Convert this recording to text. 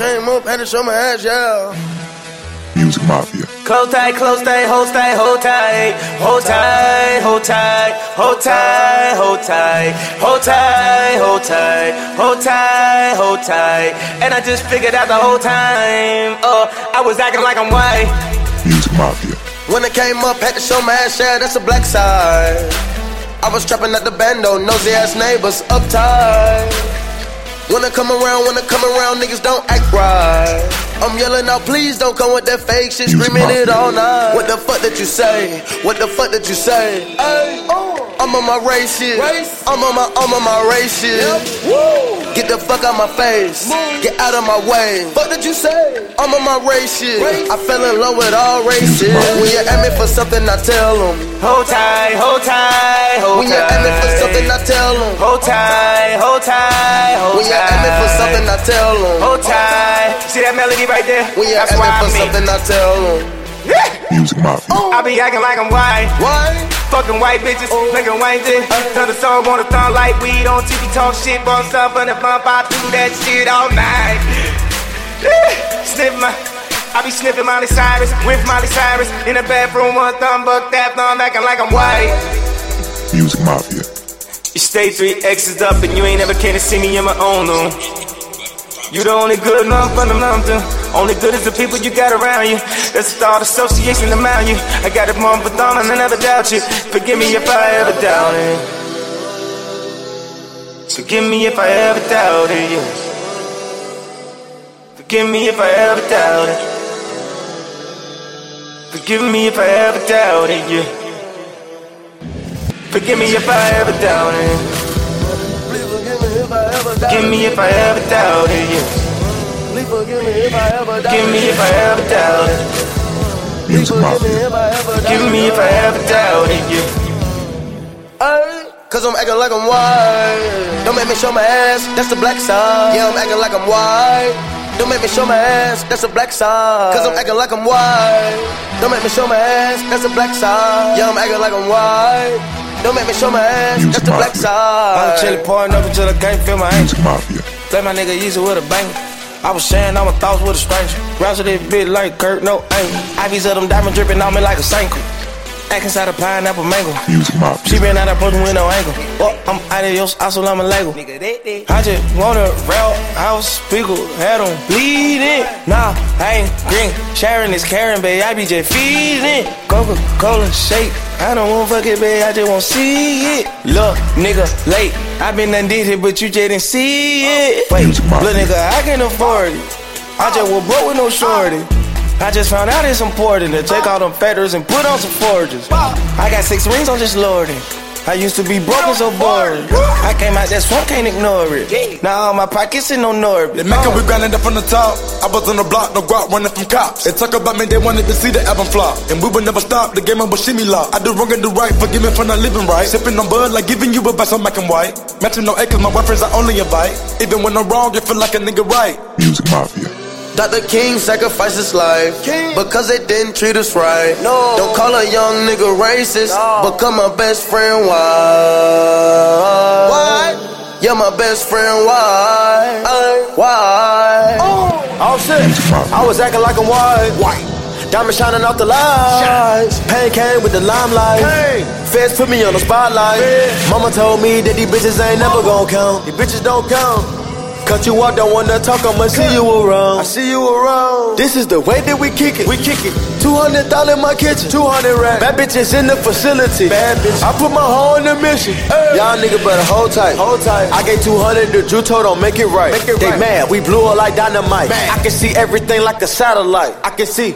up, had to show my ass, yeah. Music Mafia. Close tight, close tight, hold tight, hold tight, hold tight, hold tight, hold tight, hold tight, hold tight, hold tight, hold tight, hold tight. And I just figured out the whole time, oh, I was acting like I'm white. Music Mafia. When it came up, had to show my ass, yeah, that's the black side. I was trapping at the bando, nosy ass neighbors, uptight. When I come around, when I come around, niggas don't act right. I'm yelling out, please don't come with that fake shit, screaming it all night. What the fuck did you say? What the fuck did you say? Ay, I'm on my race shit. I'm on my, I'm on my race shit. Get the fuck out my face. Get out of my way. What did you say? I'm on my race shit. I fell in love with all races. When you at me for something, I tell them. Hold tight, hold tight, hold When you at me for something, I tight. tell them. Hold tight, hold tight, hold When you at me for something, I tight. tell them. Hold tight. See that melody right there? When you at me for something, I tell them. Music Mafia. I be acting like I'm white. Why? Fucking white bitches, oh. making white dick. Turn the song on the thumb like weed on TV, talk shit, bump stuff on the bump. I do that shit all night. Sniff my, I be sniffing Miley Cyrus, with Miley Cyrus in the bathroom, one thumb, buck that thumb, acting like I'm white. Music Mafia. You stay three X's up and you ain't ever came to see me in my own room. You the only good enough for them nothing. Only good is the people you got around you. That's the thought association around you. I got it mom for thumb and I never doubt you. Forgive me if I ever doubted. Forgive me if I ever doubted you. Forgive me if I ever doubted. Forgive me if I ever doubted you. Forgive me if I ever doubted. Please forgive me if I ever doubted you. Please forgive me if I ever Forgive me if I ever doubted. Music Mafia. if I ever Forgive me if I ever doubted you. Ay, Cause I'm acting like I'm white. Don't make me show my ass, that's the black side. Yeah, I'm acting like I'm white. Don't make me show my ass, that's the black side. Cause I'm acting like I'm white. Don't make me show my ass, that's the black side. Yeah, I'm acting like I'm white. Don't make me show my ass, that's the black side. I'm chillin', pouring up until I can't feel my ankle. Play my nigga easy with a bang. I was sharing all my thoughts with a stranger. Rouse this bitch like Kurt, no anger. Ivies of them diamond dripping on me like a sanko. Act inside a pineapple mango. Music She Mafia. ran out of person with no angle. Oh, I'm adios, assalamu alaikum. I just wanna rail house, people had them bleeding. Nah, I ain't green. Sharon is Karen, babe. I be just feeding. Coca Cola shake. I don't want fuck it, babe. I just want see it. Look, nigga, late. I been done did it, but you just didn't see it. Wait, look, nigga, I can't afford it. I just was broke with no shorty. I just found out it's important to take all them feathers and put on some forges. I got six rings on just lording. I used to be broke and so bored. I came out that swamp, can't ignore it. Now all my pockets in no Norbit. They make we grinding up from the top. I was on the block, no guap running from cops. They talk about me, they wanted to see the album flop. And we would never stop, the game of shimmy lock. I do wrong and do right, forgive me for not living right. Sipping on bud like giving you advice on black and white. Matching no acres, my wife friends I only invite. Even when I'm wrong, you feel like a nigga right. Music Mafia. Dr. King sacrificed his life because they didn't treat us right. No. Don't call a young nigga racist. Become my best friend. Why? Why? You're my best friend. Why? Why? Oh shit, I was acting like I'm white. White. Diamond shining off the lights. Pain came with the limelight. Feds put me on the spotlight. Mama told me that these bitches ain't never gon' count. These bitches don't count. Cut you off, don't wanna talk, I'ma see you around. I see you around. This is the way that we kick it. We kick it. 200 in my kitchen. 200 racks. Bad bitches in the facility. Bad bitch. I put my hoe in the mission. Y'all nigga better hold tight. Hold tight. I gave 200 to Juto, don't make it right. Make it they right. mad, we blew it like dynamite. I can see everything like a satellite. I can see.